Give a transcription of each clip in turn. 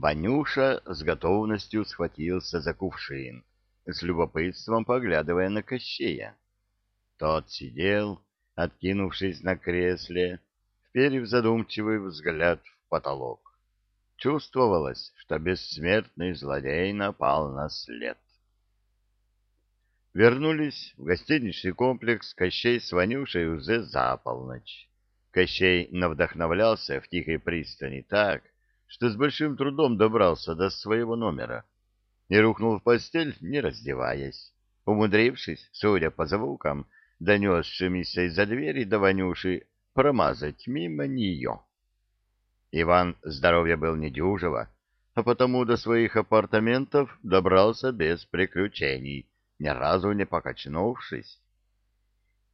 Ванюша с готовностью схватился за кувшин, с любопытством поглядывая на Кощея. Тот сидел, откинувшись на кресле, вперев задумчивый взгляд в потолок. Чувствовалось, что бессмертный злодей напал на след. Вернулись в гостиничный комплекс Кощей с Ванюшей уже за полночь. Кощей навдохновлялся в тихой пристани так, что с большим трудом добрался до своего номера и рухнул в постель, не раздеваясь, умудрившись, судя по звукам, донесшимися из-за двери до Ванюши, промазать мимо нее. Иван здоровья был недюжего, а потому до своих апартаментов добрался без приключений, ни разу не покачнувшись.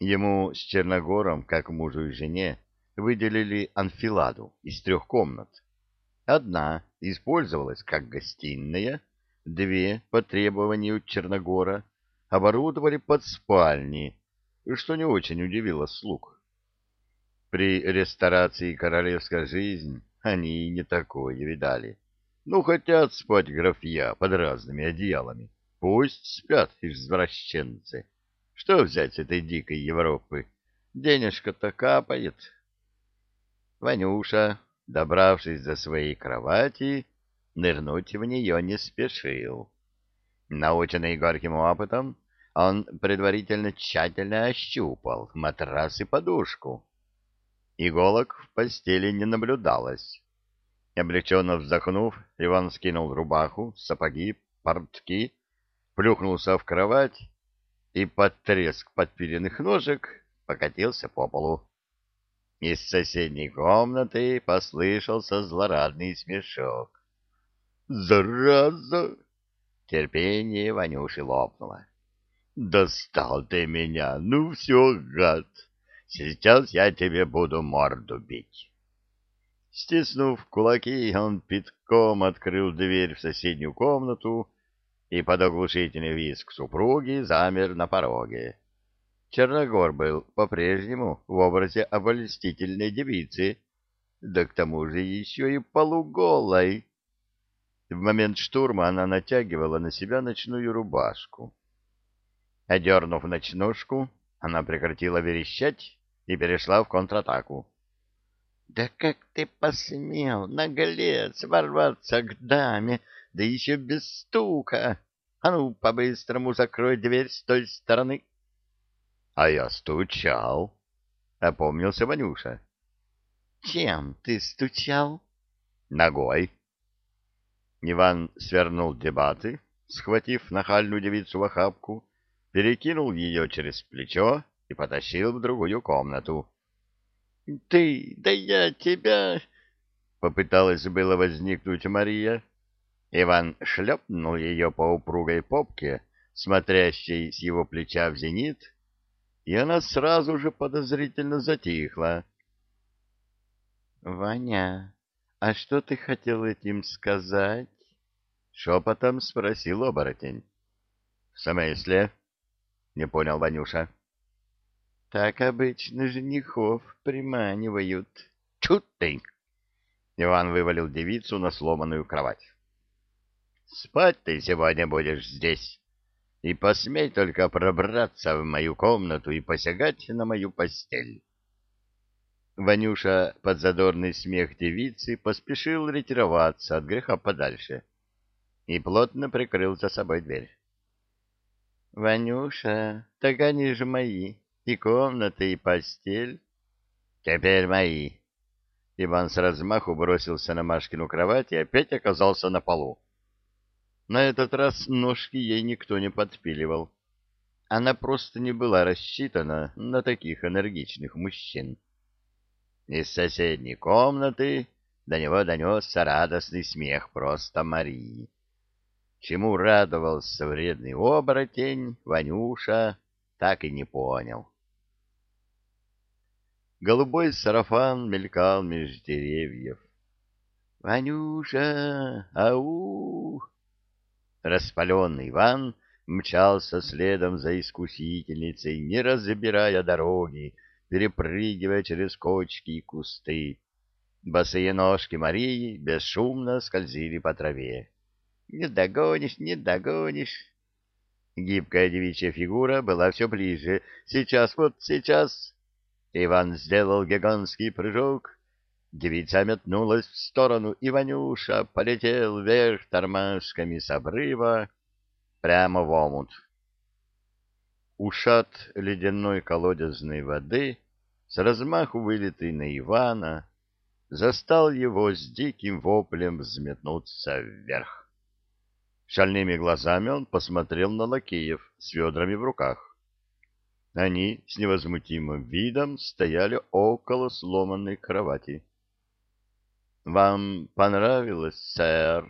Ему с Черногором, как мужу и жене, выделили анфиладу из трех комнат. Одна использовалась как гостиная, две, по требованию Черногора, оборудовали под спальни, что не очень удивило слуг. При ресторации королевской жизни они не такое видали. Ну, хотят спать графья под разными одеялами. Пусть спят извращенцы. Что взять с этой дикой Европы? Денежка-то капает. Ванюша, добравшись до своей кровати, нырнуть в нее не спешил. Наученный горьким опытом, он предварительно тщательно ощупал матрас и подушку. Иголок в постели не наблюдалось. Облегченно вздохнув, Иван скинул рубаху, сапоги, портки, плюхнулся в кровать и под треск подпиленных ножек покатился по полу. Из соседней комнаты послышался злорадный смешок. «Зараза!» Терпение Ванюши лопнуло. «Достал ты меня! Ну все, гад! Сейчас я тебе буду морду бить!» Стиснув кулаки, он пятком открыл дверь в соседнюю комнату и под оглушительный визг супруги замер на пороге. Черногор был по-прежнему в образе обольстительной девицы, да к тому же еще и полуголой. В момент штурма она натягивала на себя ночную рубашку. Одернув ночнушку, она прекратила верещать и перешла в контратаку. — Да как ты посмел, наглец, ворваться к даме, да еще без стука! А ну, по-быстрому закрой дверь с той стороны. — А я стучал, — опомнился Ванюша. — Чем ты стучал? — Ногой. Иван свернул дебаты, схватив нахальную девицу в охапку, перекинул ее через плечо и потащил в другую комнату. — Ты, да я тебя... — попыталась было возникнуть Мария. Иван шлепнул ее по упругой попке, смотрящей с его плеча в зенит, и она сразу же подозрительно затихла. — Ваня, а что ты хотел этим сказать? — шепотом спросил оборотень. — В смысле? — не понял Ванюша. — Так обычно женихов приманивают. — Чуть ты! Иван вывалил девицу на сломанную кровать. — Спать ты сегодня будешь здесь и посмей только пробраться в мою комнату и посягать на мою постель. Ванюша под задорный смех девицы поспешил ретироваться от греха подальше и плотно прикрыл за собой дверь. — Ванюша, так они же мои, и комната, и постель. — Теперь мои. Иван с размаху бросился на Машкину кровать и опять оказался на полу. На этот раз ножки ей никто не подпиливал. Она просто не была рассчитана на таких энергичных мужчин. Из соседней комнаты до него донесся радостный смех просто Марии. Чему радовался вредный оборотень, Ванюша так и не понял. Голубой сарафан мелькал меж деревьев. «Ванюша! Ау!» Распаленный Иван мчался следом за искусительницей, не разбирая дороги, перепрыгивая через кочки и кусты. Босые ножки Марии бесшумно скользили по траве. «Не догонишь, не догонишь!» Гибкая девичья фигура была все ближе. «Сейчас, вот сейчас!» Иван сделал гигантский прыжок. Девица метнулась в сторону, и Ванюша полетел вверх тормашками с обрыва прямо в омут. Ушат ледяной колодезной воды, с размаху вылитый на Ивана, застал его с диким воплем взметнуться вверх. Шальными глазами он посмотрел на лакеев с ведрами в руках. Они с невозмутимым видом стояли около сломанной кровати. — Вам понравилось, сэр?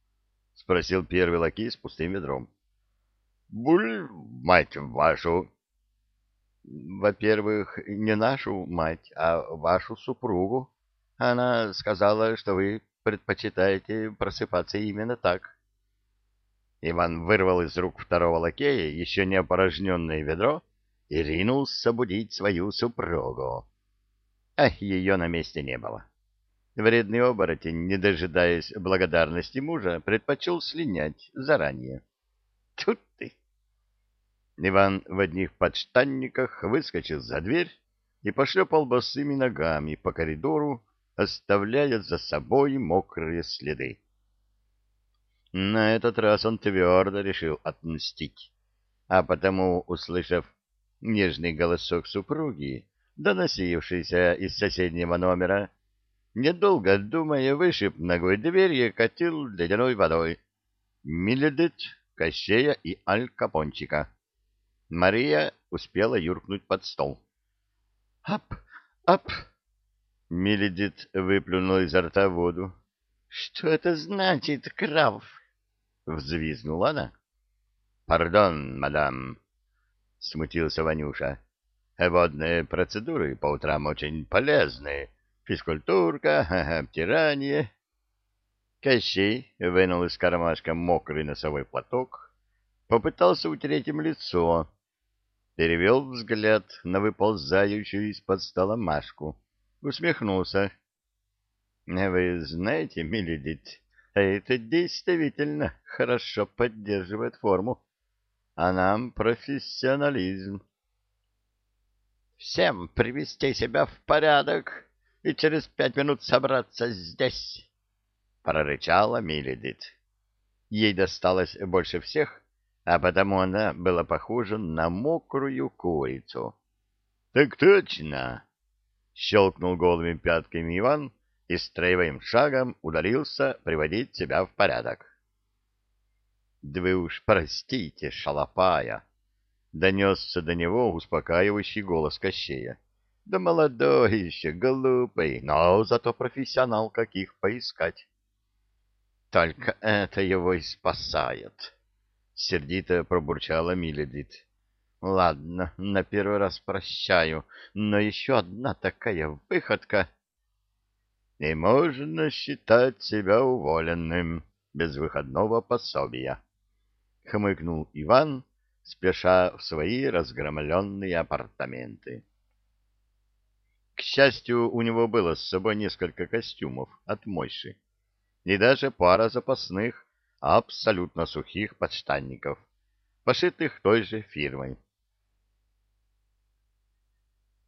— спросил первый лакей с пустым ведром. — Буль, мать вашу! — Во-первых, не нашу мать, а вашу супругу. Она сказала, что вы предпочитаете просыпаться именно так. Иван вырвал из рук второго лакея еще не опорожненное ведро и ринулся будить свою супругу. А ее на месте не было. Вредный оборотень, не дожидаясь благодарности мужа, предпочел слинять заранее. Тут ты! Иван в одних подштанниках выскочил за дверь и пошлепал босыми ногами по коридору, оставляя за собой мокрые следы. На этот раз он твердо решил отмстить, а потому, услышав нежный голосок супруги, доносившийся из соседнего номера, недолго думая, вышиб ногой дверь и катил ледяной водой. Миледит, Кощея и Аль Капончика. Мария успела юркнуть под стол. «Ап! Ап!» Миледит выплюнул изо рта воду. «Что это значит, крав?» — взвизгнула она. «Пардон, мадам», — смутился Ванюша. «Водные процедуры по утрам очень полезны. Физкультурка, обтирание». Кощей вынул из кармашка мокрый носовой платок, попытался утереть им лицо, перевел взгляд на выползающую из-под стола Машку усмехнулся. — Вы знаете, Миледит, это действительно хорошо поддерживает форму, а нам профессионализм. — Всем привести себя в порядок и через пять минут собраться здесь, — прорычала Миледит. Ей досталось больше всех, а потому она была похожа на мокрую курицу. — Так точно! щелкнул голыми пятками Иван и строевым шагом удалился приводить себя в порядок. — Да вы уж простите, шалопая! — донесся до него успокаивающий голос Кощея. — Да молодой еще, глупый, но зато профессионал, каких поискать. — Только это его и спасает! — сердито пробурчала Миледит. Ладно, на первый раз прощаю, но еще одна такая выходка... И можно считать себя уволенным без выходного пособия, — хмыкнул Иван, спеша в свои разгромленные апартаменты. К счастью, у него было с собой несколько костюмов от Мойши и даже пара запасных, абсолютно сухих подштанников, пошитых той же фирмой.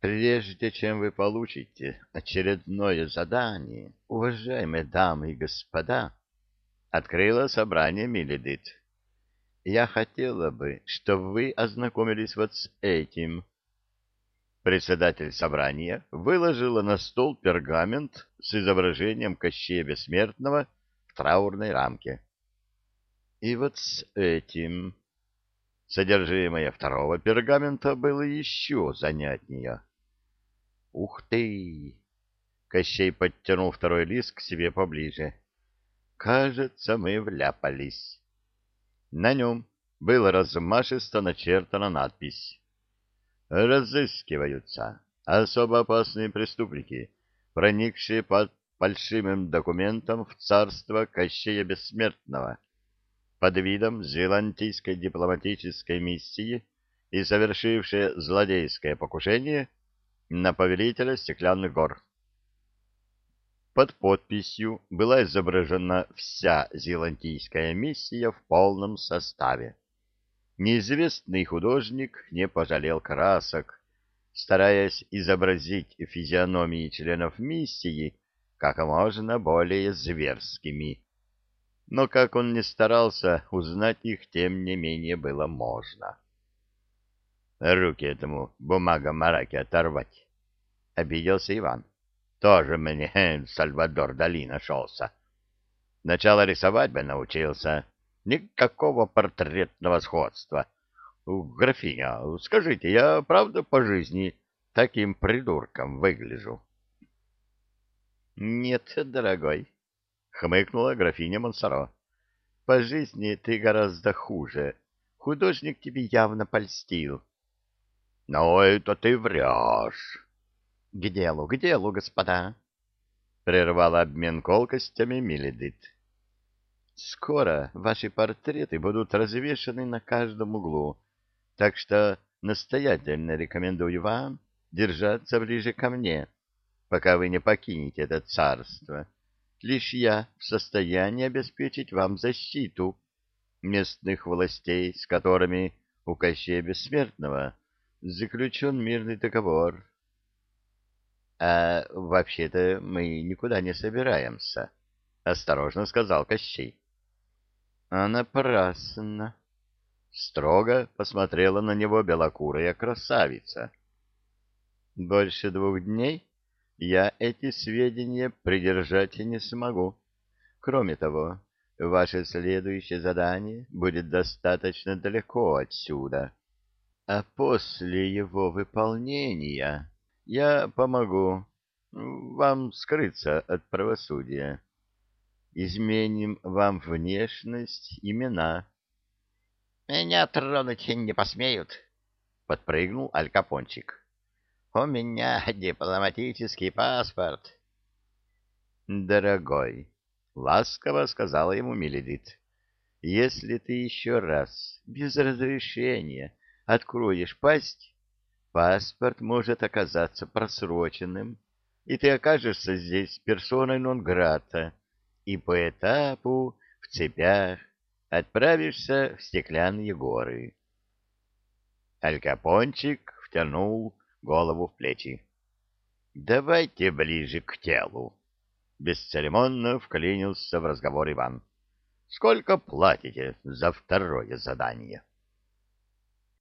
Прежде чем вы получите очередное задание, уважаемые дамы и господа, открыло собрание Миледит. Я хотела бы, чтобы вы ознакомились вот с этим. Председатель собрания выложила на стол пергамент с изображением Кощея Бессмертного в траурной рамке. И вот с этим. Содержимое второго пергамента было еще занятнее. Ух ты! Кощей подтянул второй лист к себе поближе. Кажется, мы вляпались. На нем было размашисто начертана надпись. Разыскиваются особо опасные преступники, проникшие под фальшивым документом в царство Кощея Бессмертного под видом зелантийской дипломатической миссии и совершившие злодейское покушение — на повелителя стеклянных гор. Под подписью была изображена вся зелантийская миссия в полном составе. Неизвестный художник не пожалел красок, стараясь изобразить физиономии членов миссии как можно более зверскими. Но как он ни старался, узнать их тем не менее было можно. Руки этому бумага-мараке оторвать, — обиделся Иван. Тоже мне Сальвадор Дали нашелся. Начало рисовать бы научился. Никакого портретного сходства. Графиня, скажите, я правда по жизни таким придурком выгляжу? Нет, дорогой, хмыкнула графиня Монсоро. По жизни ты гораздо хуже. Художник тебе явно польстил. Но это ты врешь. — К делу, к делу, господа! — прервала обмен колкостями Миледит. — Скоро ваши портреты будут развешаны на каждом углу, так что настоятельно рекомендую вам держаться ближе ко мне, пока вы не покинете это царство. Лишь я в состоянии обеспечить вам защиту местных властей, с которыми у Кощея Бессмертного заключен мирный договор. А вообще-то мы никуда не собираемся, — осторожно сказал Кощей. — А напрасно. Строго посмотрела на него белокурая красавица. — Больше двух дней я эти сведения придержать не смогу. Кроме того, ваше следующее задание будет достаточно далеко отсюда. А после его выполнения я помогу вам скрыться от правосудия. Изменим вам внешность, имена. — Меня тронуть не посмеют, — подпрыгнул Алькапончик. — У меня дипломатический паспорт. — Дорогой, — ласково сказала ему Меледит, — если ты еще раз без разрешения откроешь пасть, паспорт может оказаться просроченным, и ты окажешься здесь персоной нон-грата, и по этапу в цепях отправишься в стеклянные горы. Алькапончик втянул голову в плечи. — Давайте ближе к телу. Бесцеремонно вклинился в разговор Иван. — Сколько платите за второе задание? —